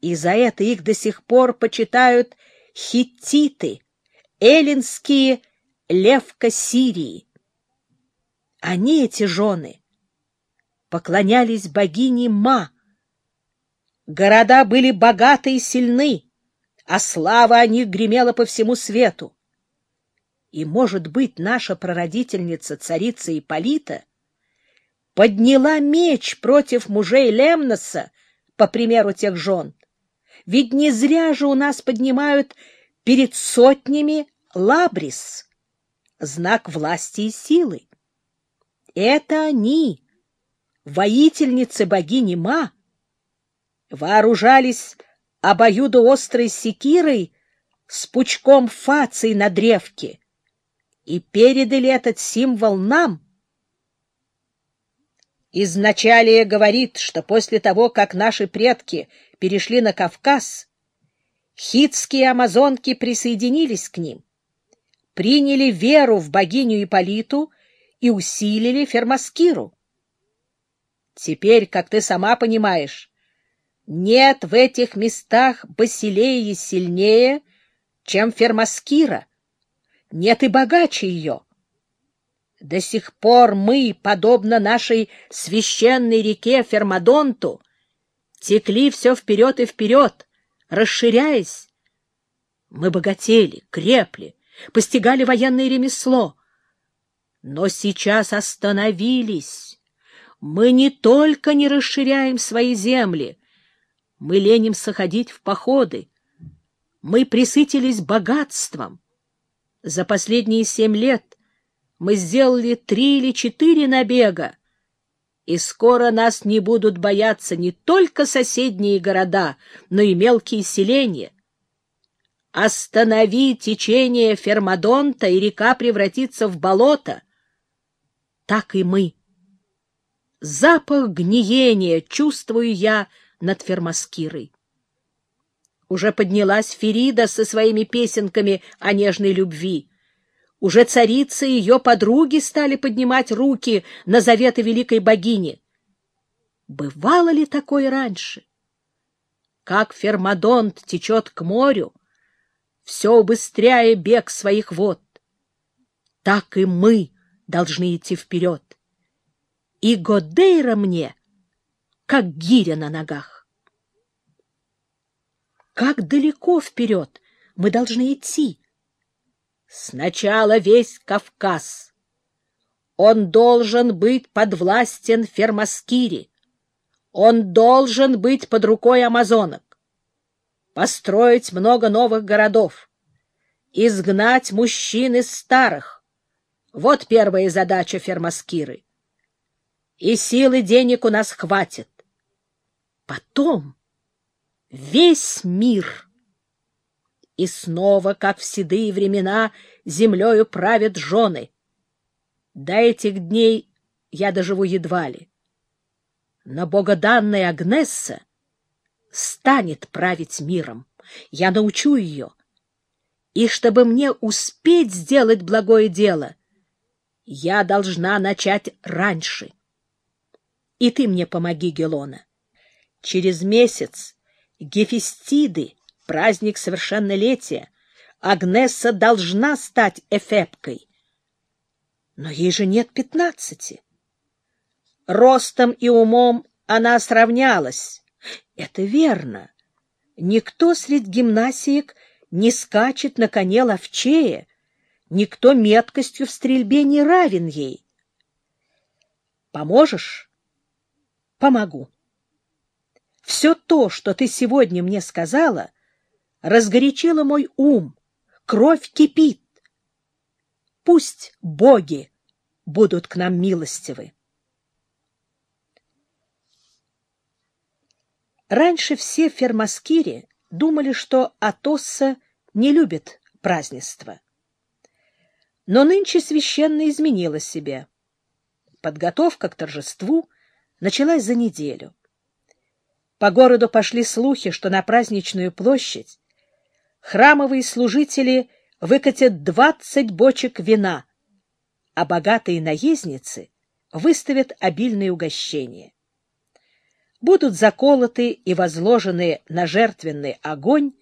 и за это их до сих пор почитают хиттиты, эллинские левка Сирии. Они, эти жены, поклонялись богине Ма. Города были богаты и сильны, а слава о них гремела по всему свету. И, может быть, наша прародительница, царица Ипполита, подняла меч против мужей Лемноса, по примеру тех жен. Ведь не зря же у нас поднимают перед сотнями лабрис, знак власти и силы. Это они, воительницы богини Ма, вооружались обоюдоострой секирой с пучком фаций на древке и передали этот символ нам. Изначалие говорит, что после того, как наши предки перешли на Кавказ, хитские амазонки присоединились к ним, приняли веру в богиню Иполиту и усилили Фермаскиру. Теперь, как ты сама понимаешь, нет в этих местах басилее сильнее, чем Фермаскира, нет и богаче ее. До сих пор мы, подобно нашей священной реке Фермадонту, текли все вперед и вперед, расширяясь. Мы богатели, крепли, постигали военное ремесло. Но сейчас остановились. Мы не только не расширяем свои земли, мы ленимся ходить в походы. Мы присытились богатством. За последние семь лет мы сделали три или четыре набега, и скоро нас не будут бояться не только соседние города, но и мелкие селения. Останови течение Фермадонта, и река превратится в болото. Так и мы. Запах гниения чувствую я над Фермаскирой. Уже поднялась Ферида со своими песенками о нежной любви. Уже царица и ее подруги стали поднимать руки на заветы великой богини. Бывало ли такое раньше? Как Фермадонт течет к морю, все убыстряя бег своих вод, так и мы должны идти вперед. И Годейра мне, как гиря на ногах. Как далеко вперед мы должны идти? Сначала весь Кавказ. Он должен быть подвластен Фермаскире. Он должен быть под рукой амазонок. Построить много новых городов. Изгнать мужчин из старых. Вот первая задача Фермаскиры. И силы денег у нас хватит. Потом весь мир — и снова, как в седые времена, землею правят жены. До этих дней я доживу едва ли. Но богоданная Агнесса станет править миром. Я научу ее. И чтобы мне успеть сделать благое дело, я должна начать раньше. И ты мне помоги, Гелона. Через месяц Гефестиды праздник совершеннолетия. Агнесса должна стать эфепкой. Но ей же нет пятнадцати. Ростом и умом она сравнялась. Это верно. Никто среди гимнасиек не скачет на коне ловчее, никто меткостью в стрельбе не равен ей. Поможешь? Помогу. Все то, что ты сегодня мне сказала, разгорячила мой ум, кровь кипит. Пусть боги будут к нам милостивы. Раньше все в Фермаскире думали, что Атосса не любит празднества. Но нынче священно изменила себя. Подготовка к торжеству началась за неделю. По городу пошли слухи, что на праздничную площадь храмовые служители выкатят двадцать бочек вина, а богатые наездницы выставят обильные угощения. будут заколоты и возложены на жертвенный огонь